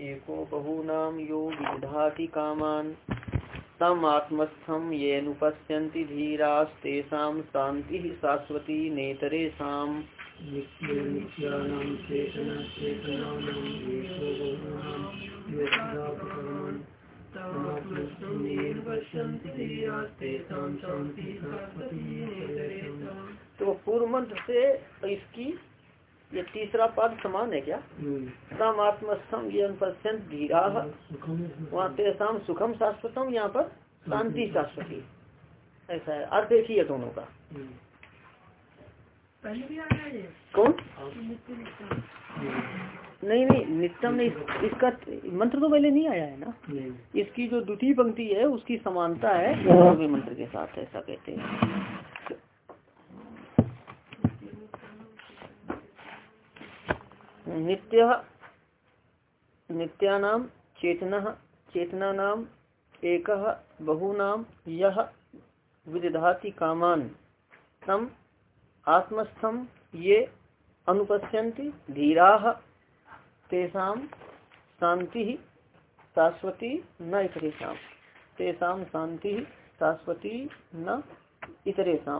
एको बहूनाम यो कामान। तम आत्मस्थम धीरास्तेषां शांति शाश्वती तो पूर्व मंत्र से इसकी ये तीसरा पद समान है क्या? तम आत्मस्थम ये अनुपस्यंत धीरा वहाँ तेसाम सुखम शाश्वतम यहाँ पर शांति शाश्वती। ऐसा है। अर्थ एक ही है दोनों का। कौन? नहीं नहीं नित्यम ने इस, इसका मंत्र तो पहले नहीं आया है ना? इसकी जो द्वितीय पंक्ति है उसकी समानता है मंत्र के साथ ऐसा कहते हैं। नित्य नित्यानाम चेतना चेतना नाम एक बहूनाम यह विदधाति कामान। तम आत्मस्थम ये अनुपश्यन्ति धीरा, तेषा शांति शाश्वती न इतरेशा तेषा शांति शाश्वती न इतरेशा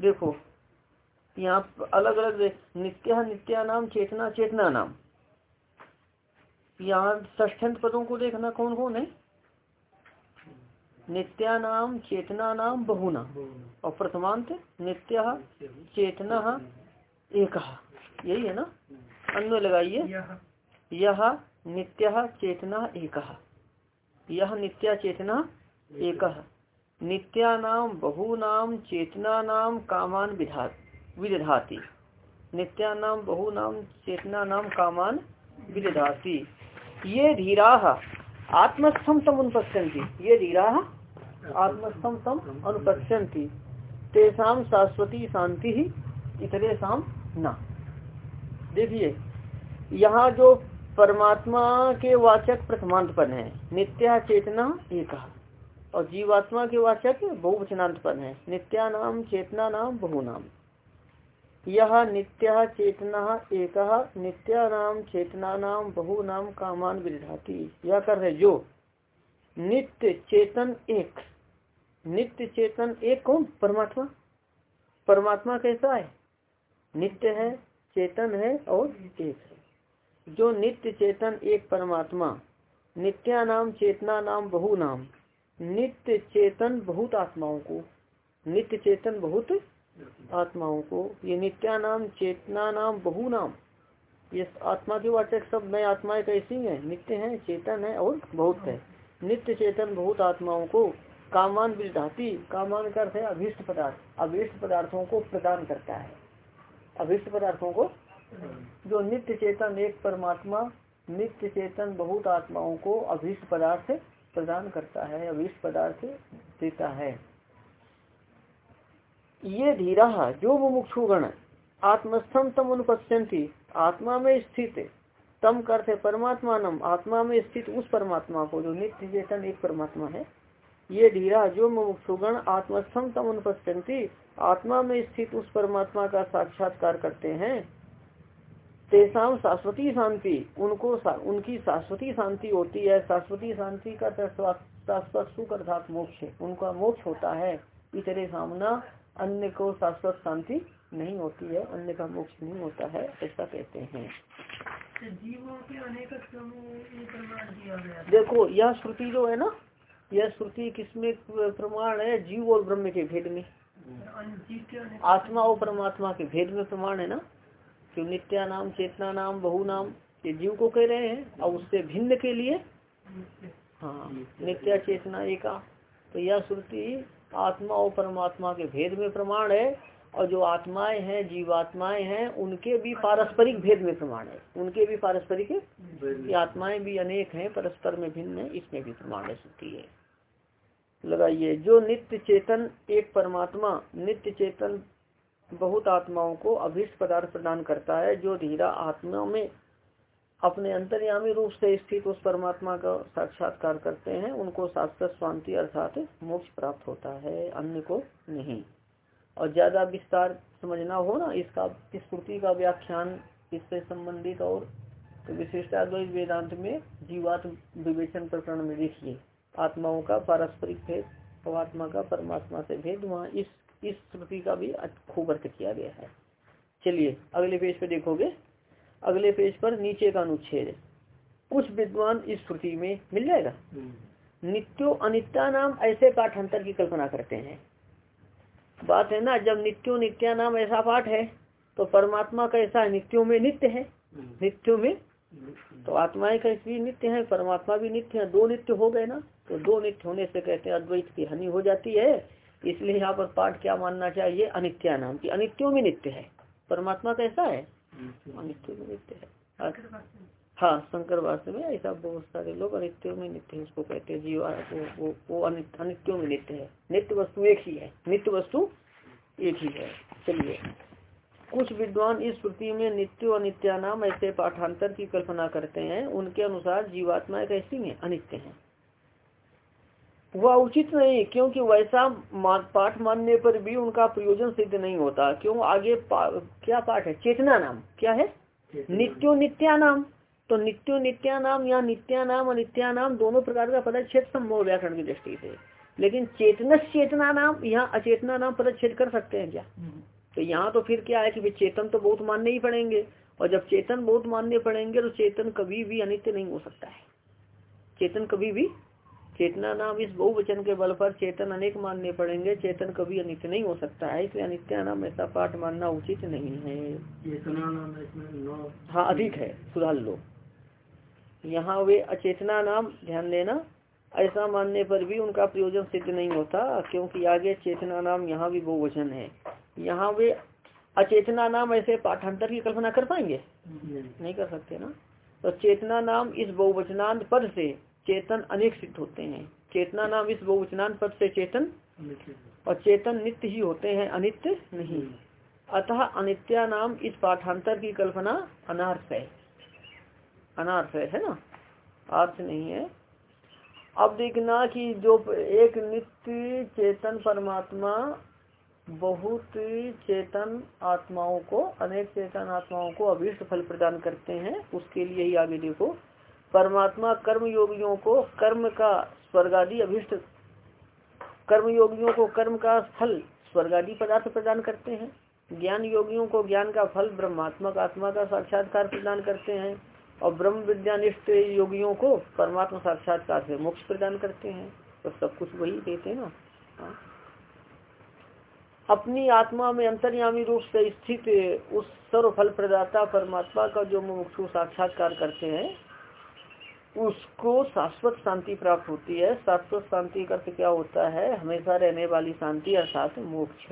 देखो यहाँ अलग अलग नित्य नित्या नाम, चेतना चेतना नाम। यहाँ ष्ठंत पदों को देखना कौन कौन है? नित्या नाम, चेतना नाम, बहुना। और प्रथमांत, नित्य, चेतना, एक। यही है ना? अन्य लगाइए। यह नित्य, चेतना, एक। यह नित्या, चेतना, एक। नित्यानाम बहुनाम चेतना नाम, कामान विधात। विदधाती। नित्यानाम बहुनाम चेतना नाम कामान विदधाती। ये धीरा आत्मस्थम तम अनुपस्यंती ये धीरा आत्मस्थम तम अनुपस्यंती तेसाम शाश्वती शांति ही इतरे शाम न। देखिए, यहाँ जो परमात्मा के वाचक प्रथमांत पद है, नित्या, चेतना, एक। और जीवात्मा के वाचक बहुवचनांत पद है नित्या नाम चेतना नाम बहु नाम यह नित्य चेतना एक नित्या नाम चेतना नाम बहु नाम कामान विधाती यह कर रहे जो नित्य चेतन एक। नित्य चेतन एक कौन? परमात्मा। परमात्मा कैसा है? नित्य है, चेतन है और एक है। जो नित्य चेतन एक परमात्मा नित्या नाम चेतना नाम बहु नाम नित्य चेतन बहुत आत्माओं को, नित्य चेतन बहुत आत्माओं को। ये नित्या नाम, चेतना नाम, बहु नाम। ये आत्मा के वाचक सब नए आत्माएँ कैसी हैं? नित्य हैं, चेतन है और बहुत है। नित्य चेतन बहुत आत्माओं को कामान विधाती कामान का अर्थ है अभिष्ट पदार्थ। अभिष्ट पदार्थों को प्रदान करता है। अभिष्ट पदार्थों को? जो नित्य चेतन एक परमात्मा, नित्य चेतन बहुत आत्माओं को अभिष्ट पदार्थ प्रदान करता है, अभिष्ट पदार्थ देता है। ये धीरा जो मुमुक्षुगण आत्मस्थम तम अनुपस्यंती आत्मा में स्थित तम करते परमात्मा नम आत्मा में स्थित उस परमात्मा को जो नित्य चेतन एक परमात्मा है ये धीरा जो मुमुक्षुगण आत्मस्थम तम अनुपस्यंती आत्मा में स्थित उस परमात्मा का साक्षात्कार करते हैं। तेसाम शाश्वती शांति उनको सा, उनकी शाश्वती शांति होती है। शाश्वती शांति का सुख अर्थात मोक्ष उनका मोक्ष होता है। इतने सामना अन्य को शाश्वत शांति नहीं होती है अन्य का मोक्ष नहीं होता है ऐसा कहते हैं। तो जीवों के अनेक देखो यह श्रुति जो है ना यह श्रुति किसमें प्रमाण है? जीव और ब्रह्म के भेद में। आत्मा और परमात्मा के भेद में प्रमाण है ना? कि नित्या नाम चेतना नाम बहु नाम ये जीव को कह रहे हैं और उससे भिन्न के लिए हाँ नित्या चेतना एका। तो यह श्रुति आत्मा और परमात्मा के भेद में प्रमाण है और जो आत्माएँ हैं जीवात्माएँ हैं उनके भी पारस्परिक भेद में प्रमाण है। उनके भी पारस्परिक आत्माएँ भी अनेक हैं परस्पर में भिन्न है इसमें भी प्रमाण है सकती है। लगाइए जो नित्य चेतन एक परमात्मा नित्य चेतन बहुत आत्माओं को अभिष्ट पदार्थ प्रदान करता है जो धीरा आत्मा में अपने अंतर्यामी रूप से स्थित उस परमात्मा का साक्षात्कार करते हैं, उनको शाश्वत शांति अर्थात मोक्ष प्राप्त होता है, अन्य को नहीं। और ज़्यादा विस्तार समझना हो ना, इसका, इस कृति का व्याख्यान इससे संबंधित और तो विशिष्टाद्वैत वेदांत में जीवात्म विवेचन प्रकरण में देखिए। आत्माओं का पारस्परिक भेद आत्मा का परमात्मा से भेद, वहाँ इस इस श्रुति का भी खूब अर्थ किया गया है। चलिए, अगले पेज पे देखोगे। अगले पेज पर नीचे का अनुच्छेद कुछ विद्वान इस श्रुति में मिल जाएगा। नित्यो अनित्या नाम ऐसे पाठांतर की कल्पना करते हैं। बात है ना जब नित्यो नित्या नाम ऐसा पाठ है तो परमात्मा का ऐसा नित्यों में नित्य है। नित्यों में? तो आत्माएँ कैसी नित्य है? परमात्मा भी नित्य है दो नित्य हो गए ना? तो दो नित्य होने से कहते हैं अद्वैत की हानि हो जाती है। इसलिए यहाँ पर पाठ क्या मानना चाहिए? अनित्या नाम की। अनित्यों में नित्य है। परमात्मा कैसा है? अनित्यों में नित्य है। हाँ शंकर वास्तव में ऐसा बहुत सारे लोग अनित्यों में नित्य है उसको कहते हैं जीवा वो वो, वो में नित्य है। नित्य वस्तु एक ही है। नित्य वस्तु एक ही है। चलिए। कुछ विद्वान इस श्रुति में नित्य अनित्या नाम ऐसे पाठांतर की कल्पना करते हैं। उनके अनुसार जीवात्माएँ कैसी हैं अनित्य हैं। वह उचित नहीं क्योंकि वैसा पाठ मानने पर भी उनका प्रयोजन सिद्ध नहीं होता। क्यों? आगे पा, क्या पाठ है? चेतना नाम। क्या है? नित्यो नित्या नाम। तो नित्यो नित्या नाम या नित्या नाम अनित्या नाम दोनों प्रकार का पदच्छेद संभव व्याकरण की दृष्टि से। लेकिन चेतनस चेतना नाम यहाँ अचेतना नाम पदच्छेद कर सकते हैं क्या? तो यहाँ तो फिर क्या है कि चेतन तो बहुत मानने ही पड़ेंगे। और जब चेतन बहुत मानने पड़ेंगे तो चेतन कभी भी अनित्य नहीं हो सकता है। चेतन कभी भी चेतना नाम इस बहुवचन के बल पर चेतन अनेक मानने पड़ेंगे। चेतन कभी अनित्य नहीं हो सकता है इसलिए अनित्य नाम ऐसा पाठ मानना उचित नहीं है। हाँ अधिक है सुधार लो। यहाँ वे अचेतना नाम ध्यान देना ऐसा मानने पर भी उनका प्रयोजन सिद्ध नहीं होता क्योंकि आगे चेतना नाम यहाँ भी बहुवचन है। यहाँ वे अचेतना नाम ऐसे पाठांतर की कल्पना कर पाएँगे? नहीं कर सकते ना? तो चेतना नाम इस बहुवचनांत पद से चेतन अनेक सिद्ध होते हैं। चेतना नाम इस बहुवचनांत पद से चेतन और चेतन नित्य ही होते हैं, अनित्य नहीं। अतः अनित्या नाम इस पाठांतर की कल्पना अनार्थ है। अनार्थ है ना? अर्थ नहीं है। अब देखना कि जो एक नित्य चेतन परमात्मा बहुत चेतन आत्माओं को, अनेक चेतन आत्माओं को अभिष्ट फल प्रदान करते हैं, उसके लिए ही आगे देखो। परमात्मा कर्म योगियों को कर्म का स्वर्गादि अभिष्ट कर्म योगियों को कर्म का फल स्वर्गादि पदार्थ प्रदान करते हैं। ज्ञान योगियों को ज्ञान का फल ब्रह्मात्मक आत्मा का साक्षात्कार प्रदान करते हैं और ब्रह्म विद्यानिष्ठ योगियों को परमात्मा साक्षात्कार से मोक्ष प्रदान करते हैं। तो सब कुछ वही देते हैं ना? हाँ। अपनी आत्मा में अंतर्यामी रूप से स्थित उस सर्व फल प्रदाता परमात्मा का जो मुमुक्षु साक्षात्कार करते हैं उसको शाश्वत शांति प्राप्त होती है। शाश्वत शांति का अर्थ क्या होता है? हमेशा रहने वाली शांति अर्थात मोक्ष।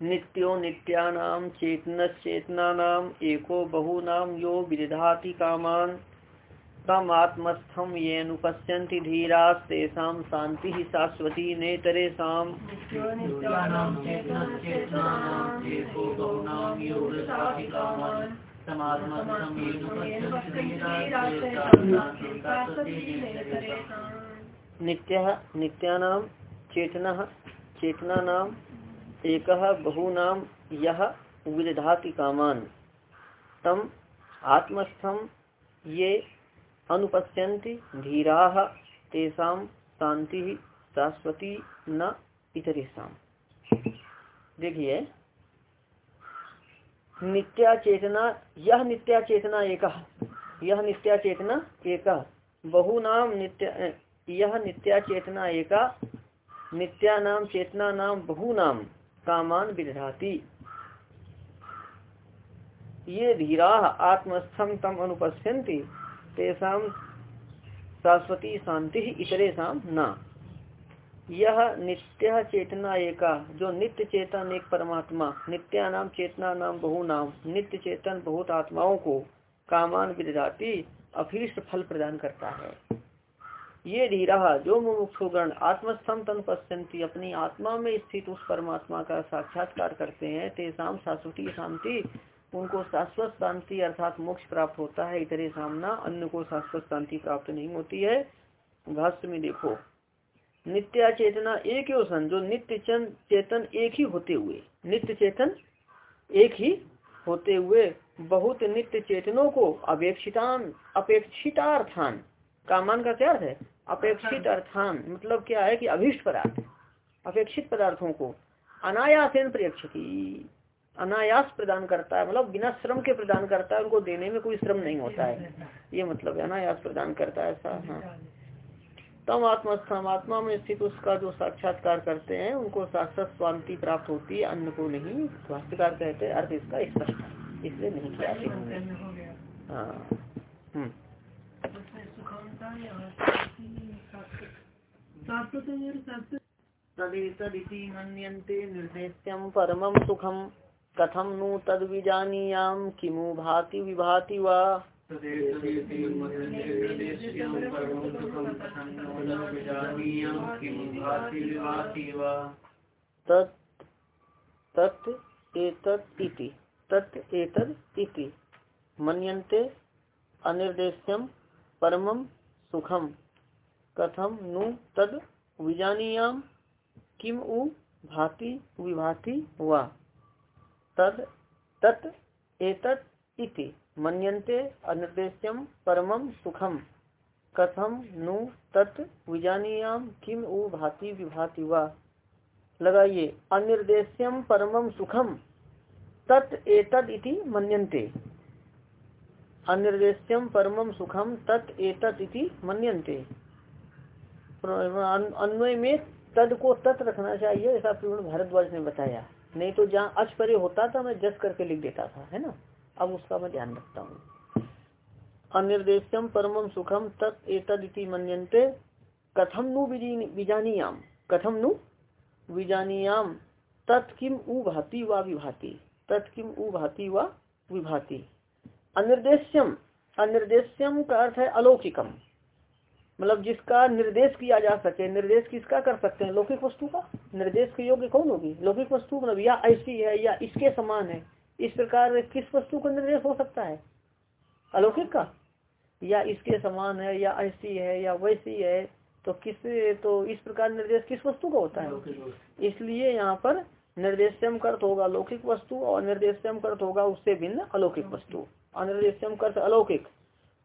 नित्यो नित्यानाम चेतन चेतनानाम एको बहुनाम यो विदधाति कामान। तम आत्मस्थम ये नुपश्यन्ति धीरास्तेषां शांति ही शाश्वती नेतरेषाम् नित्य नित्यानाम चेतना चेतनानाम एक बहुनाम यह विदधाति कामान। तम आत्मस्थम ये अनुपश्यन्ति धीरा, तेषा शांति शाश्वती न इतरेशा देखिए नित्या चेतना यह नित्या चेतना एक यह नित्या चेतना एक, बहुनाम नित्य यह नित्या चेतना एक नित्या नाम चेतना नाम बहुनाम। कामान विधाती ये धीरा आत्मस्थम तम अनुपस्यंती तेषा शाश्वती शांति इतरे शाम न। यह नित्य चेतना एका, जो नित्य चेतन एक परमात्मा नित्या नाम चेतना नाम बहु नाम नित्य चेतन बहुत आत्माओं को कामान विधाती अभीष्ट फल प्रदान करता है। ये धीरा जो मुमुक्षुगण आत्मस्थम तन पश्यंती अपनी आत्मा में स्थित उस परमात्मा का साक्षात्कार करते हैं तेसाम शाश्वती शांति, उनको शाश्वत शांति अर्थात मोक्ष प्राप्त होता है इतरे सामना अन्य को शाश्वत शांति प्राप्त नहीं होती है। भाष्य में देखो, नित्य चेतना एक ही सन जो नित्य चेतन एक ही होते हुए, नित्य चेतन एक ही होते हुए, बहुत नित्य चेतनों को अपेक्षितान, अपेक्षितार्थान कामान का क्या अर्थ है? अपेक्षित अर्थान मतलब क्या है कि अभिष्ट पदार्थ अपेक्षित पदार्थों को अनायासेन की अनायास प्रदान करता है मतलब बिना श्रम के प्रदान करता है उनको देने में कोई श्रम नहीं होता है। ये मतलब अनायास प्रदान करता है ऐसा हाँ। तम आत्मस्थम आत्मा में स्थित उसका जो साक्षात्कार करते हैं उनको साक्षात शांति प्राप्त होती है अन्न को नहीं स्वास्थ्यकार कहते हैं अर्थ इसका स्पष्ट इसलिए नहीं किया हाँ। हम्म। तदिति मन्यन्ते निर्देश्यम परमं सुखम कथम नु तद विजानीयाम किमु भाति विभाति वा? तत् एतत् इति। तत् एतत् इति। मन्यन्ते अनिर्देश्यम परमं सुखम, कथम नु तद विजानीयाम, किम उ भाति विभाति वा। तद, तत् एतत् इति, मन्यन्ते अनिर्देश्यम परमम सुखम, कथम नु तत् विजानीयाम, किम उ भाति विभाति वा। लगाइए अनिर्देश्यम परमम सुखम, तत् एतद इति मन्यन्ते। अनिर्देश्यम परमम सुखम तत् एतत इति मन्यन्ते। अन्वय में तद को तत् रखना चाहिए, ऐसा पूर्ण भारद्वाज ने बताया। नहीं तो जहाँ अच परे होता था, मैं जस करके लिख देता था, है ना? अब उसका मैं ध्यान रखता हूँ। अनिर्देशम परमम सुखम तत् एतदिति मनते कथम नु विजानियाम? कथम नु? विजानियाम। तत्किम उ भाती व विभाति? तत्किम उ भाती व विभाति? अनिर्देश्यम। अनिर्देश्यम का अर्थ है अलौकिकम। मतलब जिसका निर्देश किया जा सके निर्देश किसका कर सकते हैं? लौकिक वस्तु का। निर्देश के योग्य कौन होगी? लौकिक वस्तु मतलब या ऐसी है या इसके समान है। इस प्रकार किस वस्तु का निर्देश हो सकता है? अलौकिक का। या इसके समान है या ऐसी है या वैसी है तो किस तो इस प्रकार निर्देश किस वस्तु का होता है? इसलिए यहाँ पर निर्देशम कर्त होगा लौकिक वस्तु और निर्देशम कर्त होगा उससे भिन्न अलौकिक वस्तु। अनिर्देशम कर्त अलौकिक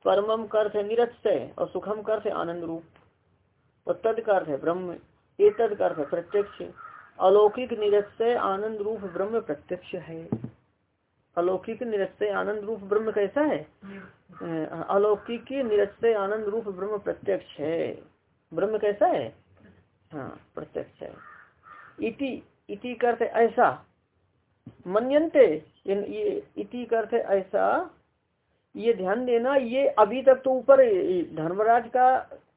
परमम कर्थ निरक्षय और सुखम कर्थ आनंद रूप और तद कर्थ है ब्रह्म ये तद कर्थ है प्रत्यक्ष। अलौकिक निरक्षय आनंद रूप ब्रह्म प्रत्यक्ष है। अलौकिक निरक्षय आनंद रूप ब्रह्म कैसा है? अलौकिक निरक्षय आनंद रूप ब्रह्म प्रत्यक्ष है। ब्रह्म कैसा है? हाँ प्रत्यक्ष है। इति इति करते ऐसा। मनते ये इति करते ऐसा। ये ध्यान देना ये अभी तक तो ऊपर धर्मराज का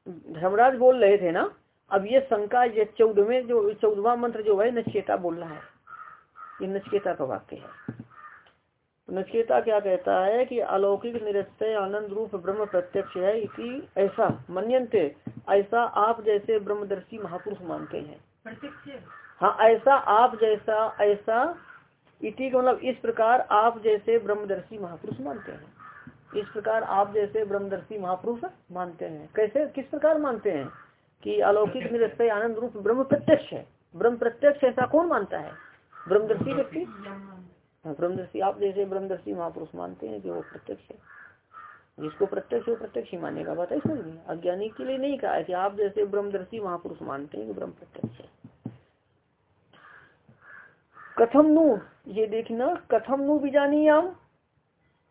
धर्मराज बोल रहे थे ना अब ये शंका ये चौदहवें जो चौदवा मंत्र जो है नचकेता बोल रहा है। ये नचकेता का वाक्य है। नचकेता क्या कहता है कि अलौकिक निरस्त आनंद रूप ब्रह्म प्रत्यक्ष है इसी ऐसा मनते ऐसा आप जैसे ब्रह्मदर्शी महापुरुष मानते हैं। हाँ। ऐसा आप जैसा ऐसा इति मतलब इस प्रकार आप जैसे ब्रह्मदर्शी महापुरुष मानते हैं। इस प्रकार आप जैसे ब्रह्मदर्शी महापुरुष मानते हैं। कैसे? किस प्रकार मानते हैं? कि अलौकिक निरस्त आनंद रूप ब्रह्म प्रत्यक्ष है। ब्रह्म प्रत्यक्ष ऐसा कौन मानता है? ब्रह्मदर्शी व्यक्ति? हाँ, ब्रह्मदर्शी आप जैसे ब्रह्मदर्शी महापुरुष मानते हैं कि वो प्रत्यक्ष है। जिसको प्रत्यक्ष वो प्रत्यक्ष ही मानेगा। बात ऐसा नहीं अज्ञानी के लिए नहीं कहा कि आप जैसे ब्रह्मदर्शी महापुरुष मानते हैं कि ब्रह्म प्रत्यक्ष है। कथम नु ये देखना कथम नु भी जानी हम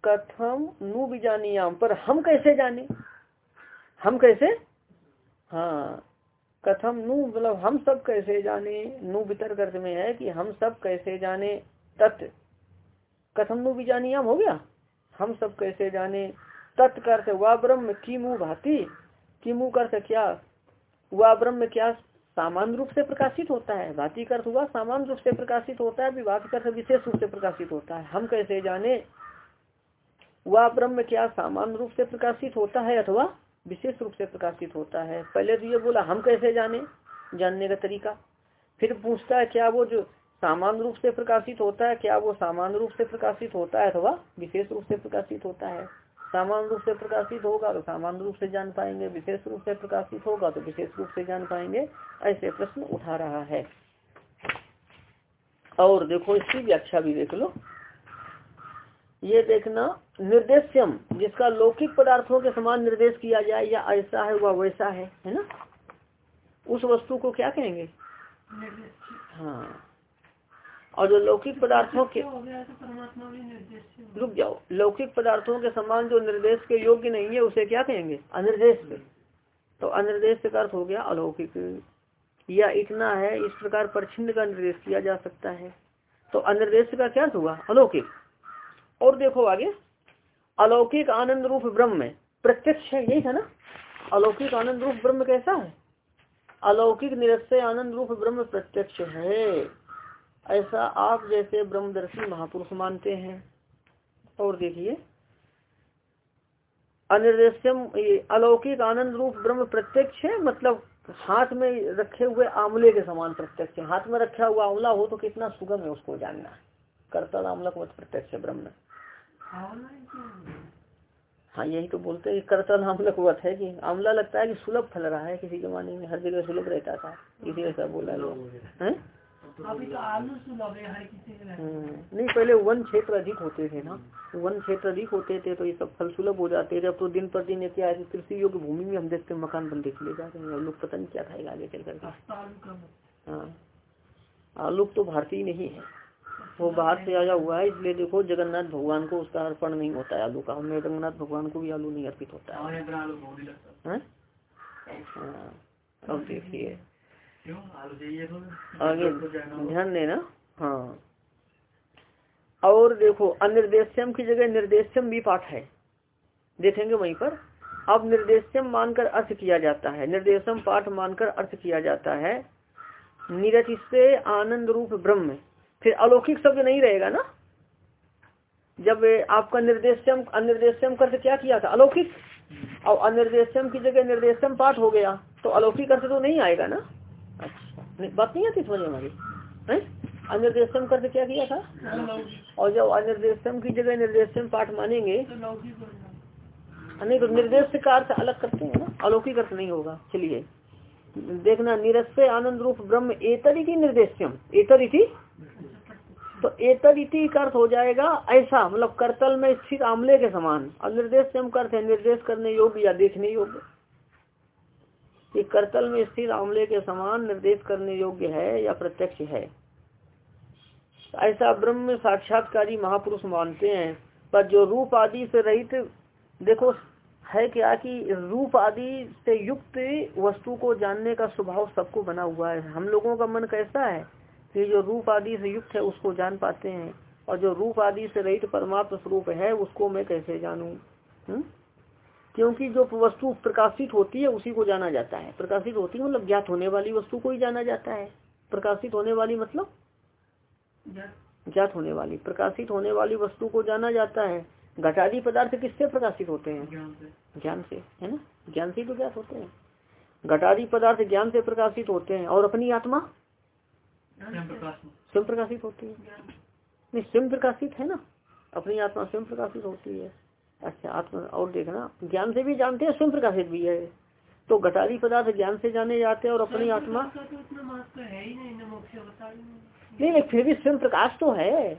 कथम नु बीजानियाम पर हम कैसे जाने? हम कैसे? हाँ कथम नु मतलब हम सब कैसे जाने? नु वितर्क अर्थ में है कि हम सब कैसे जाने? तत्। कथम नु बीजानियाम हो गया? हम सब कैसे जाने? तत्कर्थ वह ब्रह्म की मुँह भाती। की मुँह करते क्या? वह ब्रह्म क्या सामान्य रूप से प्रकाशित होता है? भाती अर्थ हुआ सामान्य रूप से प्रकाशित होता है, विभाग अर्थ विशेष रूप से प्रकाशित होता है। हम कैसे जाने? वह ब्रह्म क्या सामान्य रूप से प्रकाशित होता है अथवा विशेष रूप से प्रकाशित होता है? पहले तो ये बोला, हम कैसे जाने? जानने का तरीका। फिर पूछता है, क्या वो जो सामान्य रूप से प्रकाशित होता है, क्या वो सामान्य रूप से प्रकाशित होता है अथवा विशेष रूप से प्रकाशित होता है? सामान्य रूप से प्रकाशित होगा तो सामान्य रूप से जान पाएँगे, विशेष रूप से प्रकाशित होगा तो विशेष रूप से जान पाएँगे, ऐसे प्रश्न उठा रहा है। और देखो, इसकी व्याख्या भी देख लो। ये देखना निर्देश्यम जिसका लौकिक पदार्थों के समान निर्देश किया जाए या ऐसा है वह वैसा है है ना? उस वस्तु को क्या कहेंगे? हाँ। और जो लौकिक पदार्थों के तो रुक जाओ। लौकिक पदार्थों के समान जो निर्देश के योग्य नहीं है उसे क्या कहेंगे? अनिर्देश तो अनिर्देश का अर्थ हो गया अलौकिक। या इतना है इस प्रकार परछिन्न का निर्देश किया जा सकता है। तो अनिर्देश का क्या हुआ? अलौकिक। और देखो आगे। अलौकिक आनंद रूप ब्रह्म में। प्रत्यक्ष है, यही था ना? अलौकिक आनंद रूप ब्रह्म कैसा है? अलौकिक निरस्य आनंद रूप ब्रह्म प्रत्यक्ष है। ऐसा आप जैसे ब्रह्मदर्शी महापुरुष मानते हैं। और देखिए। अनिर्देश्यम अलौकिक आनंद रूप ब्रह्म प्रत्यक्ष है मतलब हाथ में रखे हुए आंवले के समान प्रत्यक्ष हाथ में रखा हुआ आंवला हो तो कितना सुगम है उसको जानना। कर्तल आमलक मत प्रत्यक्ष ब्रह्म। हाँ यही तो बोलते हैं करतल आमलक वत है कि आमला लगता है कि सुलभ फल रहा है किसी जमाने में हर जगह सुलभ रहता था इसी ऐसा बोला लोग अभी तो आलू सुलभ है के नहीं पहले वन क्षेत्र अधिक होते थे ना वन क्षेत्र अधिक होते थे तो ये सब फल सुलभ हो जाते थे अब तो दिन पर दिन क्या है कृषि योग्य भूमि में हम देखते मकान बनते चले जाते हैं लोग पता नहीं क्या खाएगा आगे चल करके। हाँ आलू तो भारतीय नहीं है। वो बाहर से आया हुआ है इसलिए देखो जगन्नाथ भगवान को उसका अर्पण नहीं होता है आलू का। हमें जगन्नाथ भगवान को भी आलू नहीं अर्पित होता है। हाँ? हाँ, अब देखिए। आगे ध्यान देना। हाँ। और देखो अनिर्देश्यम की जगह निर्देश्यम भी पाठ है। देखेंगे वहीं पर। अब निर्देश्यम मानकर अर्थ किया जाता है। निर्देशम पाठ मानकर अर्थ किया जाता है। निरति से आनंद रूप ब्रह्म। फिर अलौकिक शब्द नहीं रहेगा ना? जब आपका निर्देशम अनिर्देशम करके क्या किया था? अलौकिक? और अनिर्देशम की जगह निर्देशम पाठ हो गया तो अलौकिक अर्थ तो नहीं आएगा ना? अच्छा। बात नहीं आती समझ हमारी? है? अनिर्देशम करके क्या किया था? और जब अनिर्देशम की जगह निर्देशम पाठ मानेंगे नहीं तो निर्देश का अर्थ अलग करते हैं ना? अलौकिक अर्थ नहीं होगा, चलिए। देखना निरस्य आनंद रूप ब्रह्म, एतरी की निर्देशम एतरी तो एतरिति का अर्थ हो जाएगा ऐसा मतलब करतल में स्थित आमले के समान। और निर्देश से हम करते हैं, निर्देश करने योग्य या देखने योग्य। कि करतल में स्थित आमले के समान निर्देश करने योग्य है या प्रत्यक्ष है। ऐसा ब्रह्म साक्षात्कारी महापुरुष मानते हैं, पर जो रूप आदि से रहित, देखो, है क्या कि रूप आदि से युक्त वस्तु को जानने का स्वभाव सबको बना हुआ है। हम लोगों का मन कैसा है? कि जो रूप आदि से युक्त है उसको जान पाते हैं। और जो रूप आदि से रहित परमात्म स्वरूप है उसको मैं कैसे जानूं? हम्म? क्योंकि जो वस्तु प्रकाशित होती है उसी को जाना जाता है। प्रकाशित होती है मतलब ज्ञात होने वाली वस्तु को ही जाना जाता है। प्रकाशित होने वाली मतलब? ज्ञात होने वाली। प्रकाशित होने वाली वस्तु को जाना जाता है। घटादी पदार्थ किससे प्रकाशित होते हैं? ज्ञान से। है ना? ज्ञान से तो ज्ञात होते हैं। घटादी पदार्थ ज्ञान से प्रकाशित होते हैं। और अपनी आत्मा? स्वयं प्रकाशित। होती है? नहीं स्वयं प्रकाशित है ना? अपनी आत्मा स्वयं प्रकाशित होती है। अच्छा आत्मा और देखना ज्ञान से भी जानते हैं स्वयं प्रकाशित भी है। तो घटारी पदार्थ ज्ञान से जाने जाते हैं और अपनी आत्मा नहीं नहीं फिर भी स्वयं प्रकाश तो है।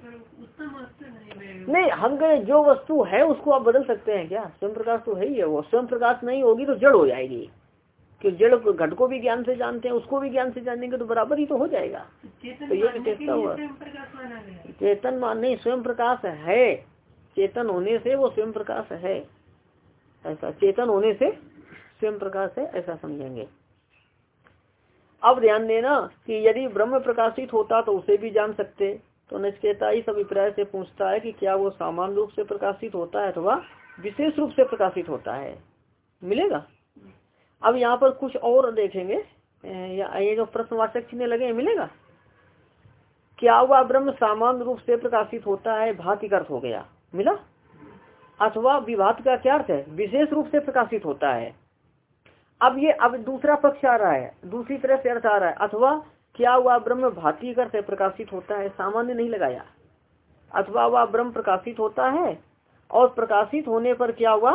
नहीं हम कहें जो वस्तु है उसको आप बदल सकते हैं क्या? स्वयं प्रकाश तो है ही है वो स्वयं प्रकाश नहीं होगी तो जड़ हो जाएगी। कि जड़ घट को भी ज्ञान से जानते हैं उसको भी ज्ञान से जानेंगे तो बराबर ही तो हो जाएगा। तो ये चेतना हुआ। चेतन मान नहीं स्वयं प्रकाश है। चेतन होने से वो स्वयं प्रकाश है। ऐसा चेतन होने से स्वयं प्रकाश है ऐसा समझेंगे। अब ध्यान देना कि यदि ब्रह्म प्रकाशित होता तो उसे भी जान सकते। तो नचकेता इस अभिप्राय से पूछता है कि क्या वो सामान्य रूप से प्रकाशित होता है अथवा विशेष रूप से प्रकाशित होता है। मिलेगा? अब यहाँ पर कुछ और देखेंगे। या जो प्रश्नवाचक चिन्ह लगे मिलेगा? क्या हुआ? ब्रह्म सामान्य रूप से प्रकाशित होता है भाति अर्थ हो गया। मिला? अथवा विभात का क्या अर्थ है? विशेष रूप से प्रकाशित होता है। अब ये, अब दूसरा पक्ष आ रहा है। दूसरी तरह से अर्थ आ रहा है। अथवा क्या हुआ? ब्रह्म भाती करते प्रकाशित होता है, सामान्य नहीं लगाया। अथवा वह ब्रह्म प्रकाशित होता है और प्रकाशित होने पर क्या हुआ?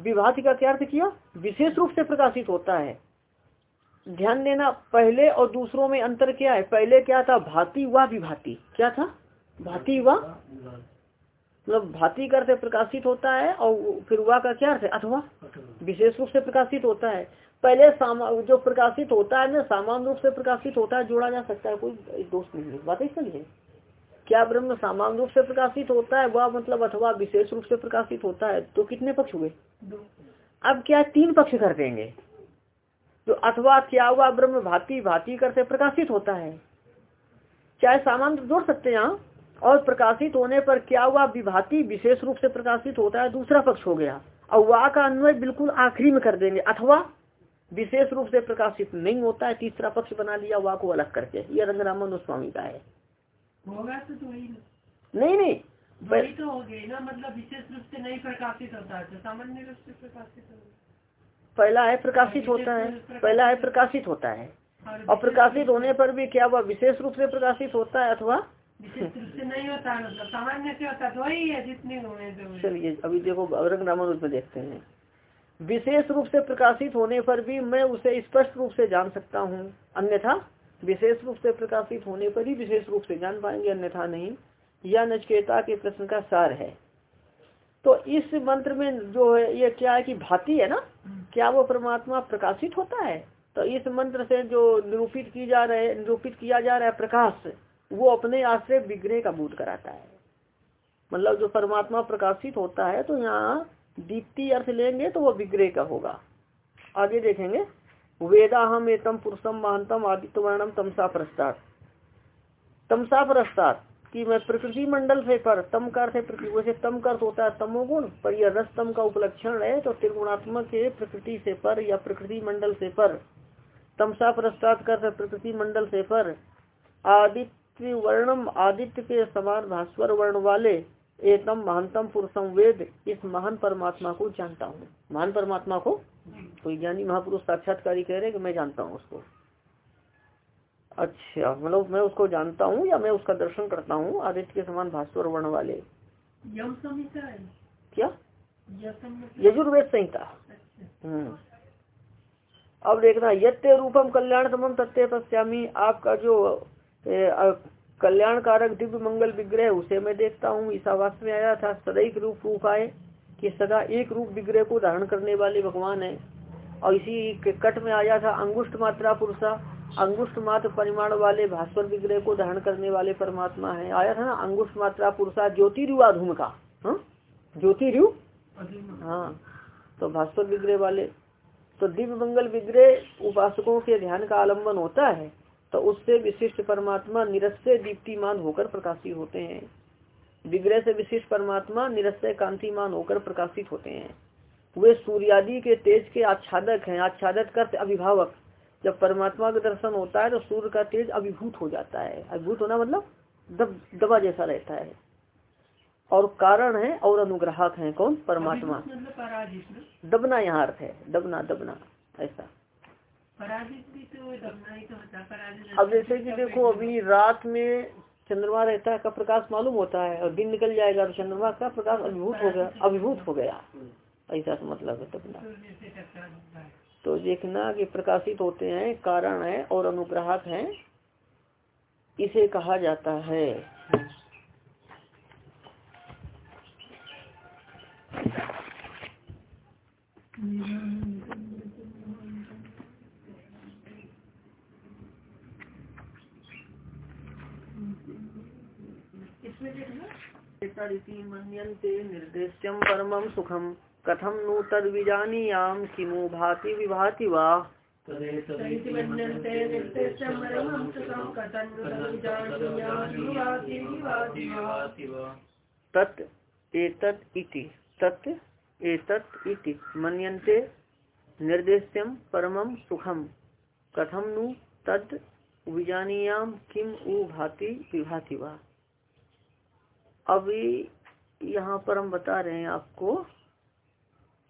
विभाति का क्या अर्थ किया? विशेष रूप से प्रकाशित होता है। ध्यान देना, पहले और दूसरों में अंतर क्या है? पहले क्या था? भांति व विभाति। क्या था? भांति व मतलब भांति करते प्रकाशित होता है और फिर वह का क्या अर्थ है? अथवा विशेष रूप से प्रकाशित होता है। पहले जो प्रकाशित होता है ना, सामान्य रूप से प्रकाशित होता है, जोड़ा जा सकता है, कोई दोष नहीं है। बात है। क्या ब्रह्म सामान्य रूप से प्रकाशित होता है? वह मतलब अथवा विशेष रूप से प्रकाशित होता है तो कितने पक्ष हुए? अब क्या तीन पक्ष कर देंगे? तो अथवा क्या हुआ, ब्रह्म भांति भांति करते प्रकाशित होता है। चाहे सामान्य जोड़ सकते हैं यहाँ, और प्रकाशित होने पर क्या हुआ, विभाति विशेष रूप से प्रकाशित होता है, दूसरा पक्ष हो गया। और वाह का अन्वय बिल्कुल आखिरी में कर देंगे। अथवा विशेष रूप से प्रकाशित नहीं होता है, तीसरा पक्ष बना लिया, वाह को अलग करके। यह रंगरामन स्वामी का है। होगा तो, तो नहीं नहीं वही तो हो गई ना मतलब विशेष रूप से नहीं प्रकाशित होता है तो सामान्य रूप से प्रकाशित पहला है प्रकाशित होता है पहला है प्रकाशित होता है। और प्रकाशित होने पर भी क्या हुआ विशेष रूप से प्रकाशित होता है अथवा? विशेष रूप से नहीं होता है मतलब सामान्य से होता तो वही है जितने चलिए अभी देखो रंग रामानुज में देखते हैं। विशेष रूप से प्रकाशित होने पर भी मैं उसे स्पष्ट रूप से जान सकता हूँ अन्यथा विशेष रूप से प्रकाशित होने पर ही विशेष रूप से जान पाएँगे, अन्यथा नहीं। यह नचकेता के प्रश्न का सार है। तो इस मंत्र में जो है, ये क्या है कि भाती है ना? क्या वो परमात्मा प्रकाशित होता है? तो इस मंत्र से जो निरूपित की जा रहे, निरूपित किया जा रहा है प्रकाश, वो अपने आश्रय विग्रह का बोध कराता है। मतलब जो परमात्मा प्रकाशित होता है तो यहाँ दीप्ति अर्थ लेंगे तो वो विग्रह का होगा। आगे देखेंगे। वेदा हम एतम पुरुषम महंतम आदित्य वर्णम तमसा प्रस्ताद तमसा प्रस्ताद कि मैं प्रकृति मंडल से पर, तम कर से प्रकृति, वैसे तम कर होता है तमोगुण पर यह रस्तम का उपलक्षण है तो त्रिगुणात्मक के प्रकृति से पर या प्रकृति मंडल से पर। तमसा प्रस्ताद कर प्रकृति मंडल से पर। आदित्य वर्णम आदित्य के समान भास्वर वर्ण वाले एकम महानतम पुरुषम वेद इस महान परमात्मा को जानता हूँ। महान परमात्मा को कोई ज्ञानी महापुरुष साक्षात्कारी कह रहे कि मैं जानता हूँ उसको। अच्छा मतलब मैं उसको जानता हूँ या मैं उसका दर्शन करता हूँ? आदित्य के समान भास्वर वर्ण वाले। क्या? यजुर्वेद संहिता। अच्छा। हम्म। अब देखना यत्य रूपम कल्याण तमम तत्व पश्यामी आपका जो कल्याण कारक दिव्य मंगल विग्रह उसे मैं देखता हूँ। ईसावास में आया था सदैक रूप रूप आए। कि सदा एक रूप विग्रह को धारण करने वाले भगवान है। और इसी कट में आया था अंगुष्ठ मात्रा पुरुषा। अंगुष्ठ मात्र परिमाण वाले भास्वर विग्रह को धारण करने वाले परमात्मा है। आया था ना अंगुष्ठ मात्रा पुरुषा ज्योतिरु आधुम का हाँ? ज्योतिरु हाँ। तो भास्वर विग्रह वाले। तो दिव्य मंगल विग्रह उपासकों के ध्यान का आलंबन होता है तो उससे विशिष्ट परमात्मा निरस्य दीप्तिमान होकर प्रकाशित होते हैं। विग्रह से विशिष्ट परमात्मा निरस्य कांतिमान होकर प्रकाशित होते हैं। वे सूर्यादि के तेज के आच्छादक हैं। आच्छादक करते अभिभावक। जब परमात्मा का दर्शन होता है तो सूर्य का तेज अभिभूत हो जाता है। अभिभूत होना मतलब दब दबा जैसा रहता है। और कारण है और अनुग्राहक है कौन? परमात्मा। मतलब दबना यहाँ अर्थ है। दबना दबना ऐसा। तो अब जैसे कि देखो अभी रात में चंद्रमा रहता है का प्रकाश मालूम होता है और दिन निकल जाएगा तो चंद्रमा का प्रकाश अभिभूत हो गया अभिभूत हो गया। ऐसा तो मतलब है तब तो देखना कि प्रकाशित होते हैं कारण है और अनुग्राहक है इसे कहा जाता है। निर्देश्यम परम सुखम कथम नु तद विजानीयाम किमु भाति विभाति वा? इति मन्यन्ते निर्देश्यम परमं सुखम कथम नु तद विजानीयाम किम उ भाति विभाति वा? अभी यहाँ पर हम बता रहे हैं आपको।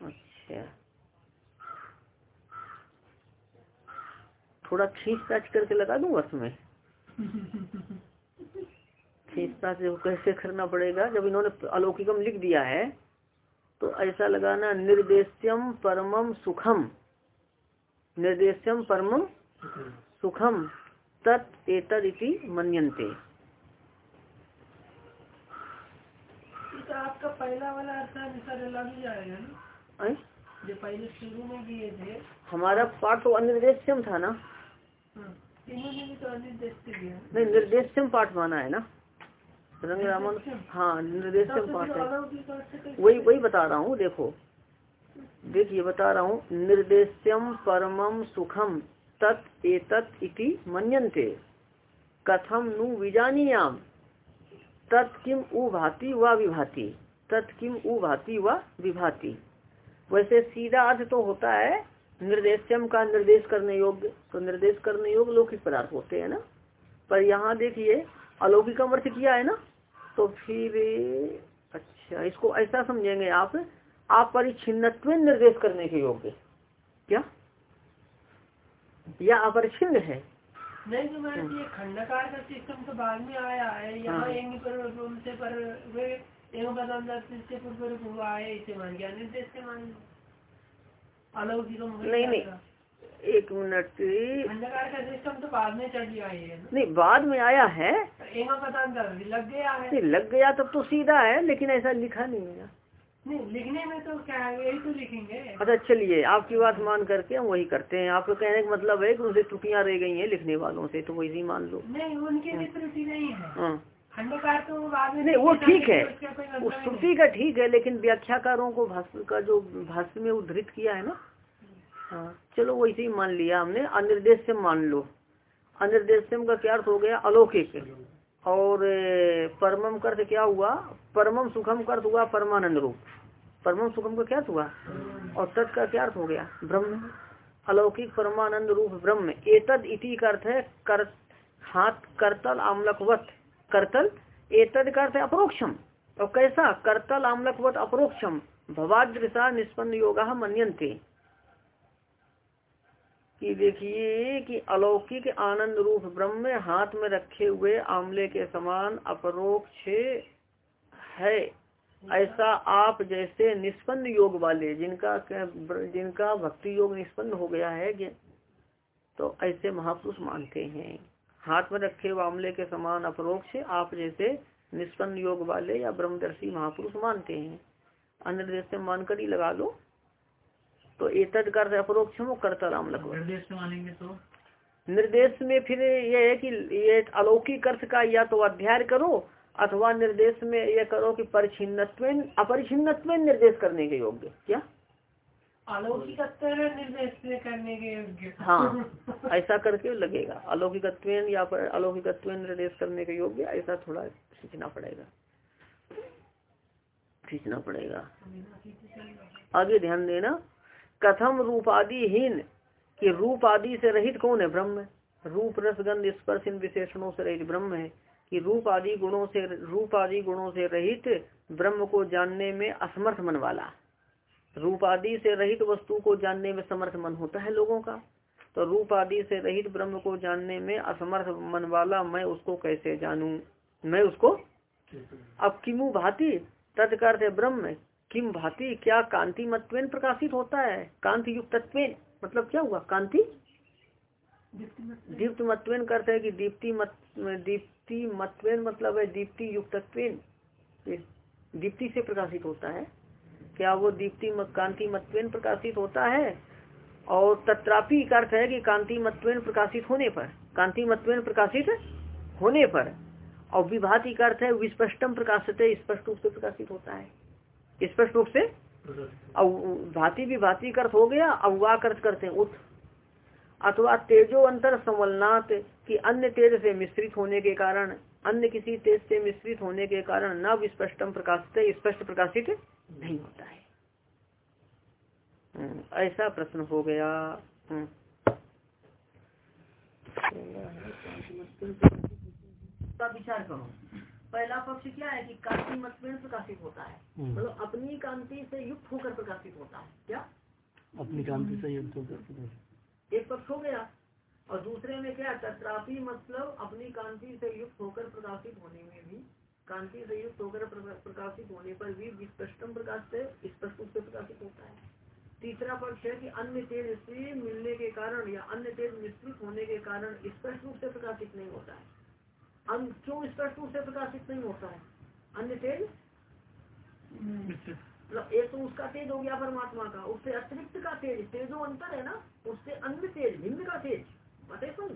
अच्छा। थोड़ा खींच पैच करके लगा दूँगा उसमें खींच पैच कैसे करना पड़ेगा। जब इन्होंने अलौकिकम लिख दिया है तो ऐसा लगाना निर्देश्यम परमम सुखम। निर्देश्यम परमम सुखम। तत् मन्यन्ते तो आपका पहला वाला अलग ही जाएगा ना जो पहले शुरू में किए थे। हमारा पाठ तो अनिर्देश्यम था ना। हाँ, इन्होंने भी तो अनिर्देश नहीं निर्देश्यम पाठ माना है ना। रंग रामन हाँ निर्देश्यम तब तो पाठ है। वही वही बता रहा हूँ देखो। देखिए बता रहा हूँ निर्देश्यम परमम सुखम तत् एतत् इति मन्यन्ते। कथम नु विजानीयाम। तत् किम उ भाति व विभाति। तत् किम उ भाति व विभाति। वैसे सीधा अर्थ तो होता है निर्देश्यम का निर्देश करने योग्य तो निर्देश करने योग्य लौकिक पदार्थ होते हैं ना। पर यहाँ देखिए अलौकिकम अर्थ किया है ना तो फिर अच्छा इसको ऐसा समझेंगे आप आप परिच्छिन्नत्व निर्देश करने के योग्य। क्या? या अपरिच्छिन्न है? नहीं तो ये खंडकार का सिस्टम तो बाद में आया है यहाँ हाँ। पर पर वे से पूर्व इसे मान गया निर्देश से मान नहीं, नहीं। एक मिनट। खंडकार का सिस्टम तो बाद में चढ़ गया है नहीं बाद में आया है। लग गया है। नहीं लग गया तब तो सीधा है लेकिन ऐसा लिखा नहीं है। नहीं लिखने में तो क्या है यही तो लिखेंगे। अच्छा चलिए आपकी बात मान करके हम वही करते हैं। आपको कहने का मतलब है कि उनसे त्रुटियाँ रह गई हैं लिखने वालों से तो वैसे ही मान लो। नहीं उनकी भी त्रुटि नहीं है। हाँ। खंडकार तो बाद में नहीं वो ठीक है। मतलब उस श्रुति का ठीक है लेकिन व्याख्याकारों को भाष्य का जो भाष्य में उद्धृत किया है ना हाँ चलो वैसे ही मान लिया हमने अनिर्देश्य मान लो। अनिर्देश्यम का क्या अर्थ हो गया? अलौकिक। और परमम का अर्थ क्या हुआ? परमम सुखम का अर्थ हुआ परमानंद रूप। परमम सुखम का क्या अर्थ हुआ? और तत् का क्या अर्थ हो गया? ब्रह्म। अलौकिक परमानंद रूप ब्रह्म। एतद इति का अर्थ है कर हाथ करतल आमलकवत करतल एतद अर्थ अपरोक्षम। और कैसा? करतल आमलकवत अपरोक्षम। भवादृशा निष्पन्न योगा मन्यन्ते। कि देखिए कि अलौकिक आनंद रूप ब्रह्म में हाथ में रखे हुए आमले के समान अपरोक्ष है। ऐसा आप जैसे निष्पन्न योग वाले, जिनका जिनका भक्ति योग निष्पन्न हो गया है तो ऐसे महापुरुष मानते हैं। हाथ में रखे आमले के समान अपरोक्ष आप जैसे निष्पन्न योग वाले या ब्रह्मदर्शी महापुरुष मानते हैं। अन्य देश से मानकर ही लगा लो। तो एतद कर अपरोक्ष करता राम लगो निर्देश मानेंगे तो? निर्देश में फिर ये है कि ये अलौकिक अर्थ का या तो अध्याय करो अथवा निर्देश में ये करो कि परिचिन्नत्व अपरिचिन्नत्व निर्देश करने के योग्य। क्या? अलौकिक करने के योग्य। हाँ ऐसा करके लगेगा। अलौकिकत्व या पर अलौकिकत्व निर्देश करने के योग्य, ऐसा थोड़ा खींचना पड़ेगा। खींचना पड़ेगा। आगे ध्यान देना, कथम रूपादिहीन, कि रूप आदि से रहित कौन है? ब्रह्म। रूप, रसगंध, स्पर्श इन विशेषणों से रहित ब्रह्म है। कि रूप आदि गुणों से रूप आदि गुणों से रहित ब्रह्म को जानने में असमर्थ मन वाला। रूप आदि से रहित वस्तु को जानने में समर्थ मन होता है लोगों का। तो रूप आदि से रहित ब्रह्म को जानने में असमर्थ मन वाला मैं उसको कैसे जानू? मैं उसको अब किमु भांति? तत्कर्थ है ब्रह्म, किम भांति? क्या कांति मत्वेन प्रकाशित होता है? कांति युक्त मतलब क्या हुआ? कांति? दीप्त मत्वेन करते है कि दीप्ति मत दीप्ति मत्वेन मतलब है दीप्ति युक्त दीप्ति से प्रकाशित होता है। क्या वो दीप्ति कांति मत्वेन प्रकाशित होता है? और तत्रापि का अर्थ है कि कांति मत्वेन प्रकाशित होने पर, कांति मत्वेन प्रकाशित होने पर, और विभाति का अर्थ है विस्पष्टम प्रकाशित स्पष्ट रूप से प्रकाशित होता है। स्पष्ट रूप से? और भांति विभाति का अर्थ हो गया अववा अर्थ करते हैं, उठ। अथवा तेजो अंतर संवलनात् कि अन्य तेज से मिश्रित होने के कारण, अन्य किसी तेज से मिश्रित होने के कारण न विस्पष्टम प्रकाशित स्पष्ट प्रकाशित नहीं होता है। हम्म, ऐसा प्रश्न हो गया। हम्म। विचार करो। पहला पक्ष क्या है कि कांति मत में प्रकाशित होता है। मतलब अपनी कांति से युक्त होकर प्रकाशित होता है। क्या? अपनी कांति से युक्त होकर एक पक्ष हो गया। और दूसरे में क्या तत्रापि मतलब अपनी कांति से युक्त होकर प्रकाशित होने में भी कांति से युक्त होकर प्रकाशित होने पर भी विस्पष्टम प्रकाश से स्पष्ट रूप से प्रकाशित होता है। तीसरा पक्ष है कि अन्य तेज से मिलने के कारण या अन्य तेज मिश्रित होने के कारण स्पष्ट रूप से प्रकाशित नहीं होता है। क्यों स्पष्ट रूप से प्रकाशित नहीं होता है? अन्य तेज? मतलब एक तो उसका तेज हो गया परमात्मा का उससे अतिरिक्त का तेज तेजो अंतर है ना उससे अन्य तेज भिन्न का तेज। पता समझ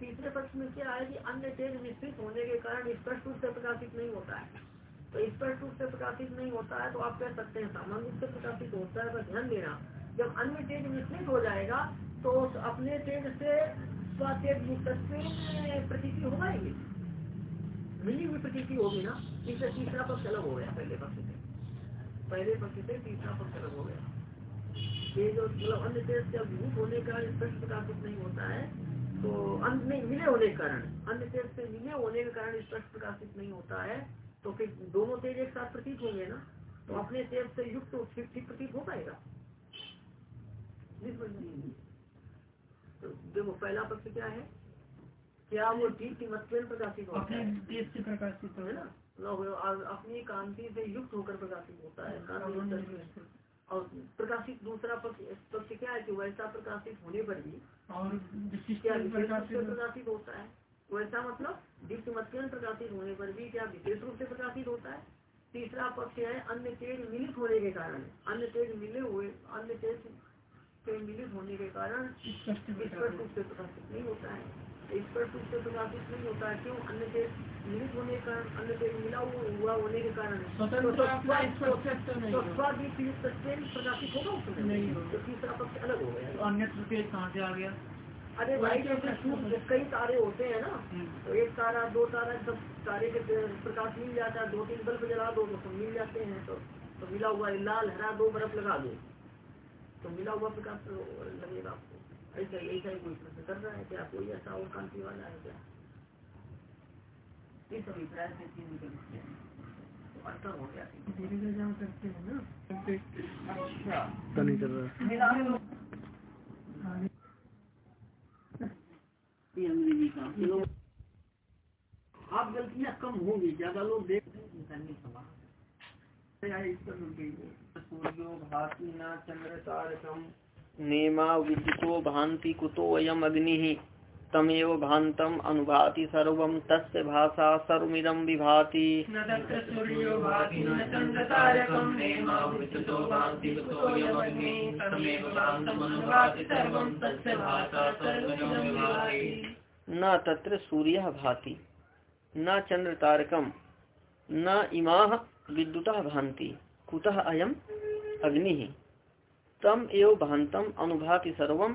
तीसरे पक्ष में क्या है कि अन्य तेज विस्तृत होने के कारण स्पष्ट रूप से प्रकाशित नहीं होता है। तो स्पष्ट रूप से प्रकाशित नहीं होता है तो आप कह सकते हैं सामान्य रूप से प्रकाशित होता है पर ध्यान देना, जब अन्य तेज विस्तृत हो जाएगा तो अपने तेज से स्वतेज हो पाएगी मिली हुई प्रतीति होगी ना, इससे तीसरा पक्ष अलग हो गया, पहले पक्ष से। पहले पक्ष से तीसरा पक्ष अलग हो गया। ये जो मतलब अन्य तेज जब भूत होने का स्पष्ट प्रकाशित नहीं होता है। तो अन्य नहीं मिले होने के कारण अन्य तेज से मिले होने के कारण स्पष्ट प्रकाशित नहीं होता है तो फिर दोनों तेज एक साथ प्रतीत होंगे ना? तो अपने तेज से युक्त तो ठीक ठीक प्रतीत हो पाएगा? तो देखो पहला पक्ष क्या है? क्या वो ठीक की मतलब प्रकाशित होता है? प्रकाशित है ना? अपनी कांति से युक्त होकर प्रकाशित होता है और प्रकाशित दूसरा पक्ष पक्ष क्या है कि वैसा प्रकाशित होने पर भी और क्या प्रकाशित होता है। वैसा मतलब दीप्त मत्यन प्रकाशित होने पर भी क्या विशेष रूप से प्रकाशित होता है? तीसरा पक्ष है अन्य तेज मिलित होने के कारण। अन्य तेज मिले हुए अन्य तेज के मिलित होने के कारण स्पष्ट रूप से प्रकाशित नहीं होता है। स्पष्ट रूप से प्रकाशित नहीं होता है? क्यों? अन्य से मिलित होने के कारण अन्य से मिला हुआ होने के कारण। प्रकाशित होगा उसमें तो तीसरा पक्ष अलग हो गया। अन्य कहाँ से आ गया? अरे भाई जैसे कई तारे होते हैं ना। हम्म। तो एक तारा दो तारा सब तारे के प्रकाश मिल जाता है दो तीन बल्ब जला दो तो मिल जाते हैं। तो तो मिला हुआ लाल हरा दो बर्फ़ लगा दो। तो मिला हुआ प्रकाश लगेगा आपको। ऐसा ऐसा ही कोई प्रश्न कर रहा। है क्या कोई ऐसा और कांति वाला है क्या इस अभिप्राय से तीन निकलते आप गलतियाँ कम होंगी ज़्यादा लोग देख सूर्यो भाती न चंद्र तारकम नेमा विद्युतो भांति कुतो अयम अग्नि तमेव भांतम अनुभाति सर्व तस्य भाषा सर्वमिदम विभाति। न तत्र सूर्य भाति न चंद्र तारकम न इमा विद्युता भांति कुतः अयम अग्नि? तम एव भांतम अनुभाति सर्वम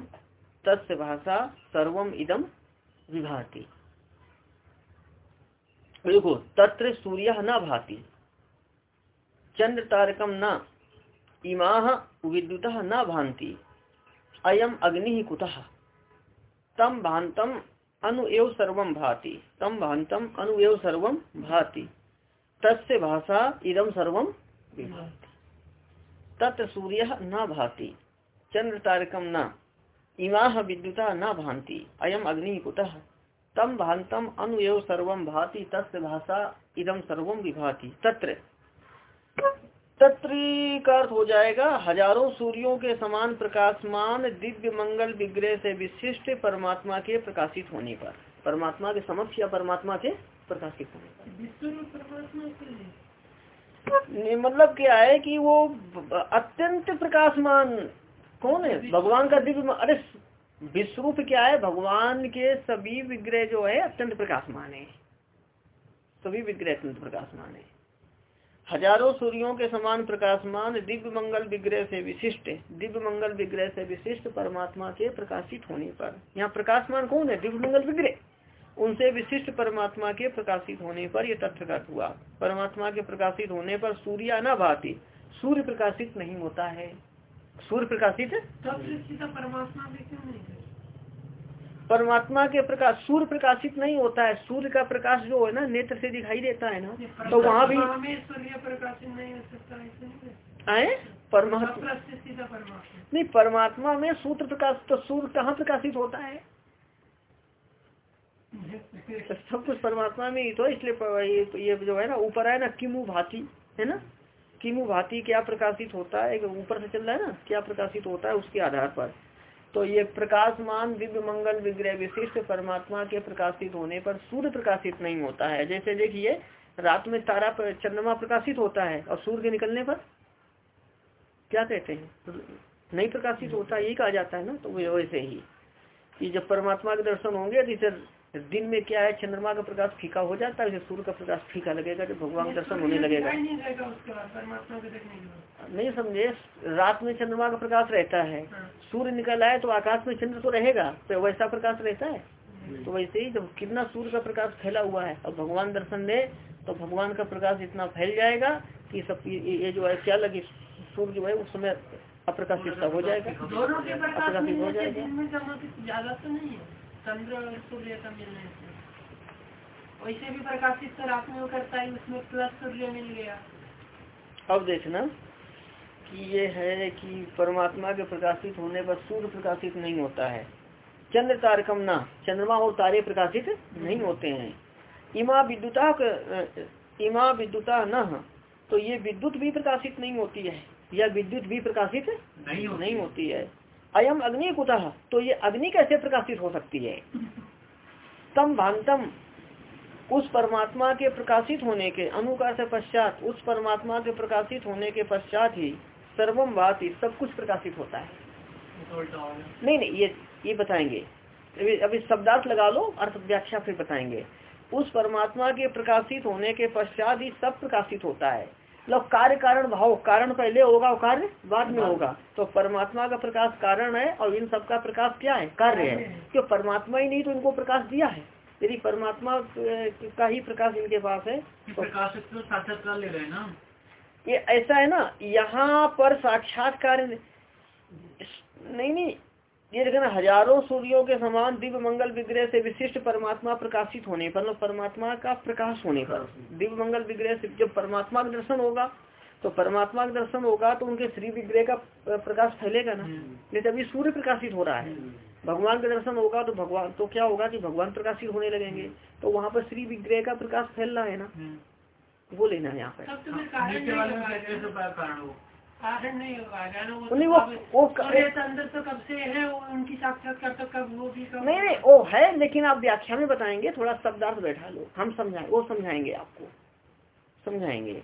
तस्य भाषा सर्वम इदम विभाति। देखो, तत्र सूर्य न भाति चंद्र तारकम न, इमा विद्युत न भांति अयम अग्नि कुतः? तम भांतम अनु एव सर्वम भाति तम भांतम अनु एव सर्वम भाति, तस्य भाषा इदम सर्वम विभाति। तत् सूर्य न भाति चंद्र तारकम न, इमा विद्युता न भांति अयम अग्नि कुतः तम भांतम अनुव सर्व भाति, तस्य भाषा इदम सर्व विभाति। तत्र तत्री का अर्थ हो जाएगा, हज़ारों सूर्यों के समान प्रकाशमान, दिव्य मंगल विग्रह से विशिष्ट परमात्मा के प्रकाशित होने पर। परमात्मा के समक्ष या परमात्मा के प्रकाशित होने पर। मतलब क्या है कि वो अत्यंत प्रकाशमान कौन है? भगवान का दिव्य अरे विश्वरूप क्या है? भगवान के सभी विग्रह जो है अत्यंत प्रकाशमान है। सभी विग्रह अत्यंत प्रकाशमान है। हज़ारों सूर्यों के समान प्रकाशमान दिव्य मंगल विग्रह से विशिष्ट दिव्य मंगल विग्रह से विशिष्ट परमात्मा के प्रकाशित होने पर। यहाँ प्रकाशमान कौन है? दिव्य मंगल विग्रह। उनसे विशिष्ट परमात्मा के प्रकाशित होने पर यह तथ्य हुआ। परमात्मा के प्रकाशित होने पर सूर्य न भाती सूर्य प्रकाशित नहीं होता है। सूर्य प्रकाशित? है? परमात्मा के प्रकाश सूर्य प्रकाशित नहीं होता है। सूर्य का प्रकाश जो है ना नेत्र से दिखाई देता है ना तो वहाँ भी सूर्य प्रकाशित नहीं हो सकता आए? परमात्मा। नहीं परमात्मा में सूत्र प्रकाश तो सूर्य कहाँ प्रकाशित होता है? तो सब कुछ परमात्मा में ही तो इसलिए ये, जो है ना ऊपर है ना किमु भांति है ना? किमु भांति क्या प्रकाशित होता है? ऊपर से चल रहा है ना क्या प्रकाशित होता है उसके आधार पर। तो ये प्रकाशमान दिव्य मंगल विग्रह विशिष्ट परमात्मा के प्रकाशित होने पर सूर्य प्रकाशित नहीं होता है। जैसे देखिए रात में तारा पर चंद्रमा प्रकाशित होता है और सूर्य के निकलने पर क्या कहते हैं? नहीं प्रकाशित होता यही कहा जाता है ना तो वैसे ही। कि जब परमात्मा के दर्शन होंगे तो इसे दिन में क्या है चंद्रमा का प्रकाश फीका हो जाता है सूर्य का प्रकाश फीका लगेगा जब भगवान का दर्शन होने लगेगा। नहीं देगा उसके बाद परमात्मा को देखने के बाद। नहीं समझे रात में चंद्रमा का प्रकाश रहता है हाँ। सूर्य निकल आए तो आकाश में चंद्र तो रहेगा तो वैसा प्रकाश रहता है। तो वैसे ही जब कितना सूर्य का प्रकाश फैला हुआ है और भगवान दर्शन दे तो भगवान का प्रकाश इतना फैल जाएगा कि सब ये जो है क्या लगे सूर्य जो है उस समय अप्रकाशित हो जाएगा। अप्रकाशित हो जाएगा। चंद्र और सूर्य का मिलने से। वैसे भी प्रकाशित तो रात में वो करता है उसमें प्लस सूर्य मिल गया। अब देखना कि ये है कि परमात्मा के प्रकाशित होने पर सूर्य प्रकाशित नहीं होता है। चंद्र तारकम ना चंद्रमा और तारे प्रकाशित नहीं होते हैं। इमा विद्युता इमा विद्युता न तो ये विद्युत भी प्रकाशित नहीं होती है या विद्युत भी प्रकाशित नहीं होती है। अयम अग्नि कुतः? तो ये अग्नि कैसे प्रकाशित हो सकती है? तम भांतम उस परमात्मा के प्रकाशित होने के अनुकार से पश्चात, उस परमात्मा के प्रकाशित होने के पश्चात ही सर्वम बात सब कुछ प्रकाशित होता है। नहीं नहीं, ये ये बताएँगे। अभी शब्दार्थ लगा लो, अर्थ व्याख्या फिर बताएँगे। उस परमात्मा के प्रकाशित होने के पश्चात ही सब प्रकाशित होता है। मतलब कार्य कारण भाव कारण पहले होगा और कार्य बाद में होगा। तो परमात्मा का प्रकाश कारण है और इन सब का प्रकाश क्या है? कार्य है। क्यों? परमात्मा ही नहीं तो इनको प्रकाश दिया है। यदि परमात्मा का ही प्रकाश इनके पास है कि प्रकाशित तो साक्षात्कार ले रहे हैं ना? ये ऐसा है ना यहाँ पर साक्षात्कार नहीं नहीं ये देखना हज़ारों सूर्यों के समान दिव्य मंगल विग्रह से विशिष्ट परमात्मा प्रकाशित होने पर मतलब परमात्मा का प्रकाश होने पर दिव्य मंगल विग्रह से जब परमात्मा का दर्शन होगा तो परमात्मा का दर्शन होगा तो उनके श्री विग्रह का प्रकाश फैलेगा ना। नहीं तो अभी सूर्य प्रकाशित हो रहा है भगवान का दर्शन होगा तो भगवान तो क्या होगा कि भगवान प्रकाशित होने लगेंगे। तो वहाँ पर श्री विग्रह का प्रकाश फैल रहा है ना। वो लेना है यहाँ पर। कारण नहीं हो वो नहीं, तो वो- वो- तो अंदर तो कब से है वो उनकी साक्षात्कार तो कब वो भी कब नहीं नहीं वो है लेकिन आप व्याख्या में बताएँगे थोड़ा शब्दार्थ बैठा लो। हम समझाएँ वो समझाएँगे आपको। समझाएँगे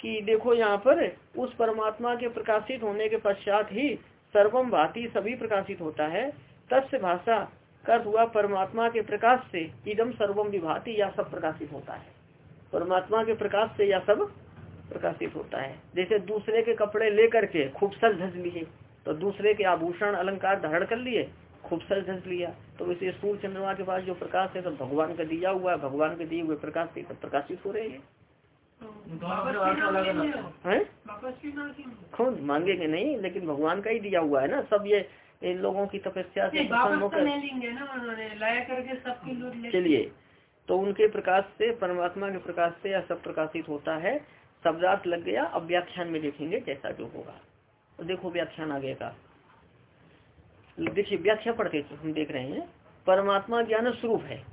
कि देखो यहाँ पर उस परमात्मा के प्रकाशित होने के पश्चात ही सर्वम भांति सभी प्रकाशित होता है। तस्य भाषा कर्त हुआ परमात्मा के प्रकाश से इदम सर्वम विभाति या सब प्रकाशित होता है। परमात्मा के प्रकाश से या सब प्रकाशित होता है। जैसे दूसरे के कपड़े लेकर के खूब सज धज लिए तो दूसरे के आभूषण अलंकार धारण कर लिए खूब सज धज लिया। तो वैसे सूर्य चंद्रमा के पास जो प्रकाश है तो भगवान का दिया हुआ है भगवान के दिए हुए प्रकाश से सब प्रकाशित हो रहे हैं। खुद मांगेंगे नहीं लेकिन भगवान का ही दिया हुआ है ना सब ये इन लोगों की तपस्या से प्रसन्न तो होकर नहीं लेंगे ना उन्होंने लाया करके सबकी चलिए तो उनके प्रकाश से परमात्मा के प्रकाश से यह सब प्रकाशित होता है। शब्दार्थ लग गया, अब व्याख्यान में देखेंगे जैसा जो होगा। तो देखो व्याख्यान आगे का। देखिए, व्याख्या पढ़ते हम देख रहे हैं, परमात्मा ज्ञान स्वरूप है।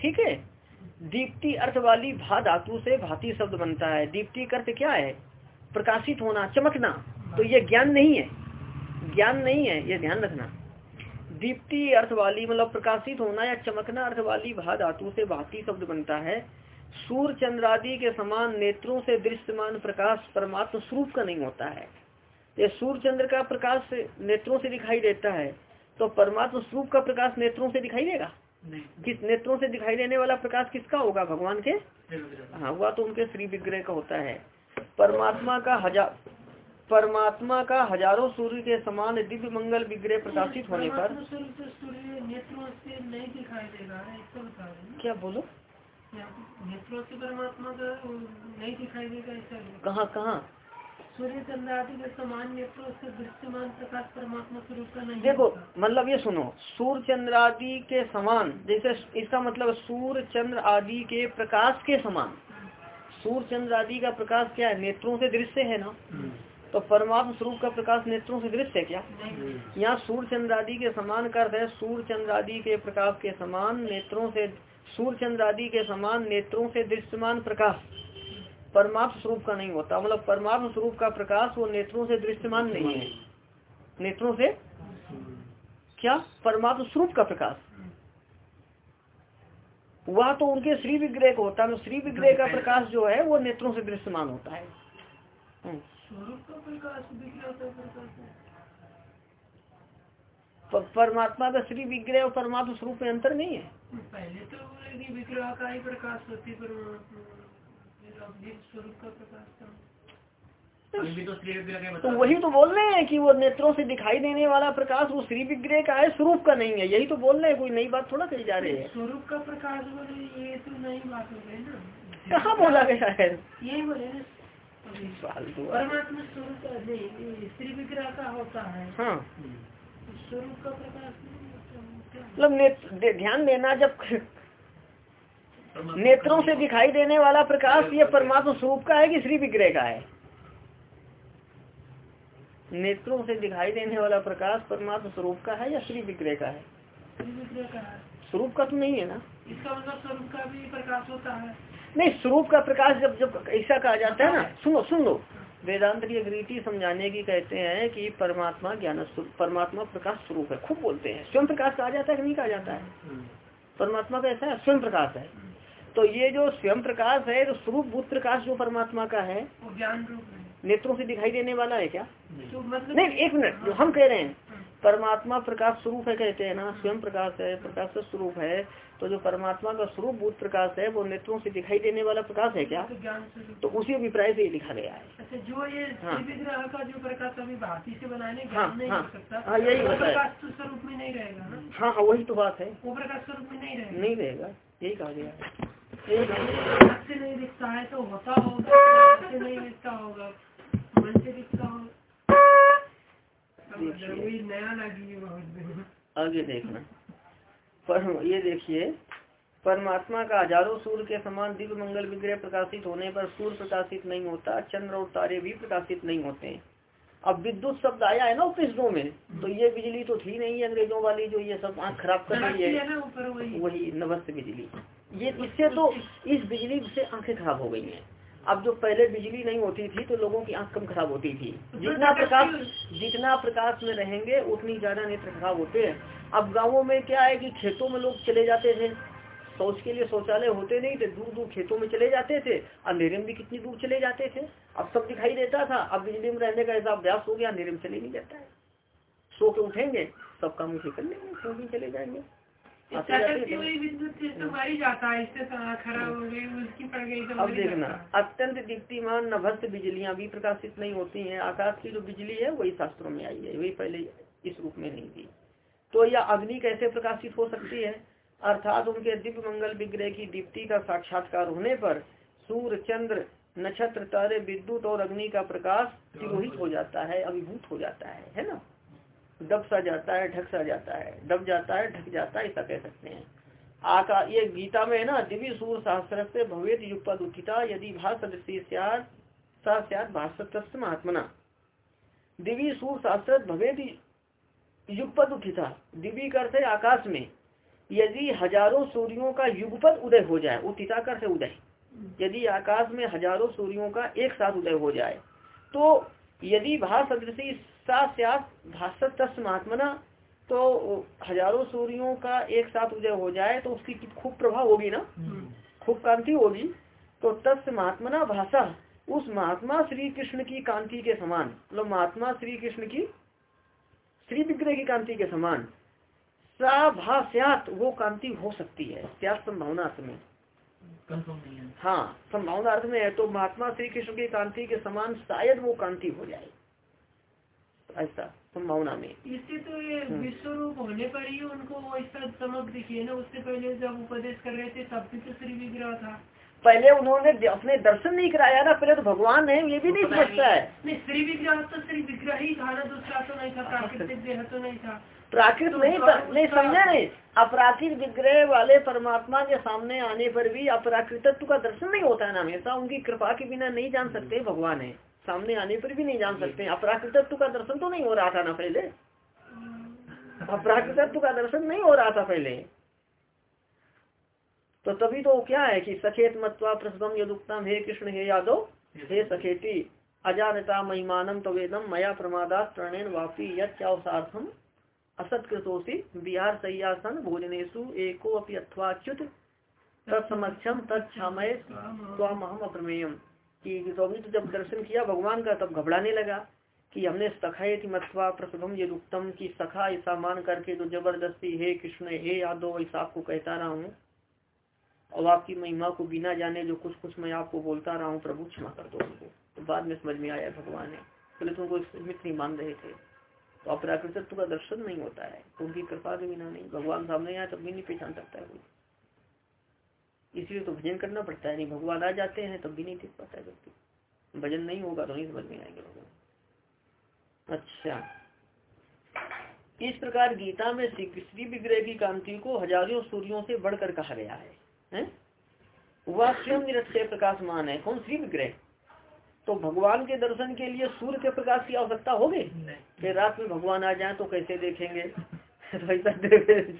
ठीक है? दीप्ति अर्थ वाली भा धातु से भाती शब्द बनता है। दीप्ति अर्थ क्या है? प्रकाशित होना, चमकना। तो ये ज्ञान नहीं है। ज्ञान नहीं है, ये ध्यान रखना। दीप्ति अर्थ वाली मतलब प्रकाशित होना या चमकना अर्थ वाली भा धातु से भाती शब्द बनता है। सूर्य चंद्रादि के समान नेत्रों से दृश्यमान प्रकाश परमात्मा स्वरूप का नहीं होता है। ये सूर्य चंद्र का प्रकाश नेत्रों से दिखाई देता है तो परमात्मा स्वरूप का प्रकाश नेत्रों से दिखाई देगा? नहीं। किस नेत्रों से दिखाई देने वाला प्रकाश किसका होगा? भगवान के? हाँ हुआ तो उनके श्री विग्रह का होता है। परमात्मा का हज़ार परमात्मा का हज़ारों सूर्य के समान दिव्य मंगल विग्रह प्रकाशित होने पर परमात्मा स्वरूप सूर्य नेत्रों से नहीं दिखाई देगा इसको बता रहे क्या बोलो? परमात्मा का नहीं दिखाई देगा ऐसा कहाँ कहाँ? सूर्य चंद्र आदि के समान नेत्रों से दृश्यमान प्रकाश परमात्मा स्वरूप का नहीं देखो मतलब ये सुनो सूर्य चंद्र आदि के समान जैसे इसका मतलब सूर्य चंद्र आदि के प्रकाश के समान। सूर्य चंद्र आदि का प्रकाश क्या है? नेत्रों से दृश्य है ना? तो परमात्म स्वरूप का प्रकाश नेत्रों से दृश्य है क्या? यहाँ सूर्य चंद्र आदि के समान कर है सूर्य चंद्र आदि के प्रकाश के समान नेत्रों से सूर्य चंद्र आदि के समान नेत्रों से दृश्यमान प्रकाश। परमात्म स्वरूप का नहीं होता। मतलब परमात्म स्वरूप का प्रकाश वो नेत्रों से दृश्यमान नहीं है। नेत्रों से? क्या? परमात्म स्वरूप का प्रकाश। वह तो उनके श्री विग्रह को होता है। श्री विग्रह का प्रकाश जो है, वो नेत्रों से दृश्यमान होता है हम्म। स्वरूप का प्रकाश विग्रह का प्रकाश है प- परमात्मा का श्री विग्रह और परमात्मा स्वरूप में अंतर नहीं है। पहले तो विग्रह का ही प्रकाश होती तो के तो वही तो बोल रहे हैं कि वो नेत्रों से दिखाई देने वाला प्रकाश वो श्री विग्रह का है स्वरूप का नहीं है। यही तो बोल रहे हैं कोई नई बात थोड़ा कही जा रही है। स्वरूप का प्रकाश बोले ये तो नई बात हो गई ना। कहाँ बोला गया है? यही बोले। परमात्मा स्वरूप श्री विग्रह का होता है। हाँ। मतलब नेत्र दे- ध्यान देना जब नेत्रों से दिखाई देने वाला प्रकाश ये परमात्मा स्वरूप का है कि श्री विग्रह का है? नेत्रों से दिखाई देने वाला प्रकाश परमात्मा स्वरूप का है या श्री विग्रह का है? श्री विग्रह का है। स्वरूप का तो नहीं है ना। इसका मतलब स्वरूप का भी प्रकाश होता है। नहीं स्वरूप का प्रकाश जब जब ऐसा कहा जाता है ना सुनो सुन लो। वेदांत की एक रीति समझाने की कहते हैं कि परमात्मा ज्ञान परमात्मा प्रकाश स्वरूप है खूब बोलते हैं। स्वयं प्रकाश कहा जाता है कि नहीं कहा जाता है? परमात्मा का ऐसा है स्वयं प्रकाश है। तो ये जो स्वयं प्रकाश है तो स्वरूप भूत प्रकाश जो परमात्मा का है वो ज्ञान रूप नेत्रों से दिखाई देने वाला है क्या? तो मतलब नहीं एक मिनट जो हम कह रहे हैं परमात्मा प्रकाश स्वरूप है कहते हैं ना स्वयं प्रकाश है प्रकाश का स्वरूप है तो जो परमात्मा का स्वरूप भूत प्रकाश है वो नेत्रों से दिखाई देने वाला प्रकाश है क्या? तो तो उसी अभिप्राय से ये लिखा गया है। अच्छा जो ये हाँ। का जो प्रकाश अभी भांति से बनाने हाँ, नहीं हाँ। हो सकता हाँ, यही है। प्रकाश तो स्वरूप में नहीं रहेगा हाँ हाँ वही तो बात है। वो प्रकाश स्वरूप में नहीं रहेगा। नहीं रहेगा यही कहा गया है। नहीं दिखता है तो होता होगा नहीं दिखता होगा मन से दिखता होगा। देखिए। आगे देखना। पर ये देखिए परमात्मा का हज़ारों सूर्य के समान दिव्य मंगल विग्रह प्रकाशित होने पर सूर्य प्रकाशित नहीं होता चंद्र और तारे भी प्रकाशित नहीं होते। अब विद्युत शब्द आया है ना उपनिषदों में तो ये बिजली तो थी नहीं अंग्रेज़ों वाली जो ये सब आँख खराब कर रही है। वही। नवस्त बिजली। ये इससे तो इस बिजली से आँखें खराब हो गई हैं। अब जो पहले बिजली नहीं होती थी तो लोगों की आँख कम खराब होती थी। जितना प्रकाश जितना प्रकाश में रहेंगे उतनी ज़्यादा नेत्र खराब होते हैं। अब गाँवों में क्या है कि खेतों में लोग चले जाते थे। शौच के लिए शौचालय होते नहीं थे दूर दूर खेतों में चले जाते थे। अंधेरे में भी कितनी दूर चले जाते थे। अब सब दिखाई देता था। अब बिजली में रहने का ऐसा अभ्यास हो गया अंधेरे में चले नहीं जाता है। सो के उठेंगे सब काम उसे कर लेंगे चले जाएँगे। अब देखना अत्यंत दीप्तिमान नभस्त बिजलियाँ भी प्रकाशित नहीं होती हैं। आकाश की जो बिजली है वही शास्त्रों में आई है वही पहले इस रूप में नहीं थी। तो यह अग्नि कैसे प्रकाशित हो सकती है? अर्थात उनके दिव्य मंगल विग्रह की दीप्ति का साक्षात्कार होने पर सूर्य चंद्र नक्षत्र तारे विद्युत और अग्नि का प्रकाश तिरोहित हो? जाता है अभिभूत हो जाता है है ना? दब सा जाता है, ढक सा जाता है, दब जाता है, ढक जाता है, ऐसा कह सकते हैं। आका, ये गीता में है ना, दिव्य सूर्य सहस्र से भवेद युगपद उठिता यदि भाषदृष्टि भाषत महात्मना दिव्य सूर्य सहस्र भवेद युगपद उत्थिता दिव्य कर से आकाश में, यदि हज़ारों सूर्यों का युगपद उदय हो जाए कर से उदय, यदि आकाश में हज़ारों सूर्यों का एक साथ उदय हो जाए तो यदि भाषदृषि भाषत महात्मना तो हज़ारों सूर्यों का एक साथ उदय हो जाए तो उसकी खूब प्रभाव होगी ना? खूब कांति होगी। तो तस् महात्मना भाषा उस महात्मा श्री कृष्ण की कांति के समान मतलब महात्मा श्री कृष्ण की श्री विग्रह की कांति के समान सा भाष्यात वो कांति हो सकती है त्याग संभावना अर्थ में। है। हाँ संभावना अर्थ में है तो महात्मा श्री कृष्ण की कांति के समान शायद वो कांति हो जाए। ऐसा संभावना में इससे तो ये विश्व रूप होने पर ही उनको वो ऐसा चमक दिखी है ना? उससे पहले जब उपदेश कर रहे थे तब भी तो श्री विग्रह था। पहले उन्होंने अपने दर्शन नहीं कराया ना पहले तो भगवान है ये भी नहीं समझता है। नहीं श्री विग्रह तो श्री विग्रह ही था ना दूसरा तो नहीं था प्राकृतिक देह तो नहीं था। प्राकृत तो नहीं पर, नहीं समझे नहीं। अपराकृत विग्रह वाले परमात्मा के सामने आने पर भी अपराकृतत्व का दर्शन नहीं होता है ना हमेशा उनकी कृपा के बिना नहीं जान सकते भगवान है। सामने आने पर भी नहीं जान सकते अपराकृतत्व का दर्शन तो नहीं हो रहा था ना पहले। अपराकृतत्व का दर्शन नहीं हो रहा था पहले। तो तभी तो क्या है कि सखेत मत्वा प्रसवम यदुक्तम हे कृष्ण हे यादव हे सखेती अजानता महिमानम तवेदम मया प्रमादात प्रणयन वापी यथावसार्थम असत्कृतोषि बिहार सयासन भोजनेशु एको अपि अथवाच्युत तत्समक्षम तत्मय स्वामहम अप्रमेयम कि तो अभी तो जब दर्शन किया, भगवान का तब घबराने लगा कि हमने सखाए थी मथवा प्रसभम ये उत्तम की सखा ऐसा मान करके तो ज़बरदस्ती, हे कृष्ण, हे यादव, ऐसा आपको कहता रहा हूँ। और आपकी महिमा को बिना जाने जो कुछ कुछ मैं आपको बोलता रहा हूँ, प्रभु क्षमा कर दो उनको तो बाद में समझ में आया भगवान ने, पहले तो उनको मित्र नहीं मान रहे थे। तो अपराकृतत्व का दर्शन नहीं होता है, उनकी कृपा के बिना नहीं। भगवान सामने आया तब भी नहीं पहचान सकता है कोई। इसलिए तो भजन करना पड़ता है नहीं भगवान आ जाते हैं तब भी नहीं देख पाता व्यक्ति। भजन नहीं होगा तो नहीं समझ में आएँगे भगवान अच्छा। इस प्रकार गीता में श्री विग्रह की कांति को हज़ारों सूर्यों से बढ़कर कहा गया है, है? वह स्वयं निरक्षय प्रकाशमान है। कौन? श्री विग्रह। तो भगवान के दर्शन के लिए सूर्य के प्रकाश की आवश्यकता होगी? कि रात में भगवान आ जाए तो कैसे देखेंगे? तो ऐसा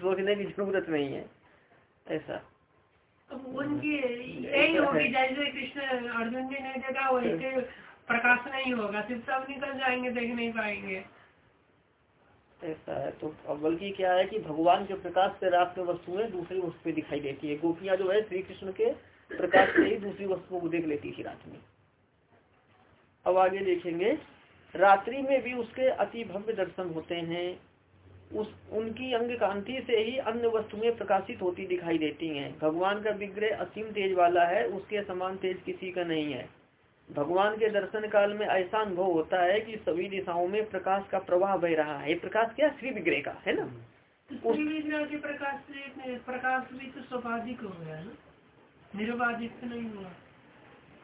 सोचने की ज़रूरत नहीं है। ऐसा। उनकी यही होगी जैसे कृष्ण अर्जुन जी ने देखा वैसे प्रकाश नहीं होगा सिर्फ़ सब निकल जाएँगे देख नहीं पाएँगे। ऐसा है तो अब बल्कि क्या है कि भगवान के प्रकाश से रात में वस्तुएँ दूसरी वस्तु पे दिखाई देती है। गोपियाँ जो है श्री कृष्ण के प्रकाश से ही दूसरी वस्तुओं को देख लेती थी रात में। अब आगे देखेंगे रात्रि में भी उसके अति भव्य दर्शन होते हैं। उस, उनकी अंग कांति से ही अन्य वस्तुएँ प्रकाशित होती दिखाई देती हैं। भगवान का विग्रह असीम तेज वाला है, उसके समान तेज किसी का नहीं है। भगवान के दर्शन काल में ऐसा अनुभव होता है कि सभी दिशाओं में प्रकाश का प्रवाह बह रहा है। प्रकाश क्या? श्री विग्रह का, है ना? तो विग्रह के प्रकाश प्रकाश भी तो स्वाभाविक हो गया ना? निर्वाधिक तो नहीं हुआ।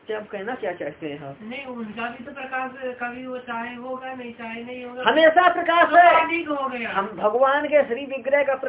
क्या आप कहना क्या चाहते हैं नहीं उनका भी तो प्रकाश कभी वो चाहे होगा नहीं चाहे नहीं होगा हमेशा प्रकाश है। हो हम भगवान के श्री विग्रह का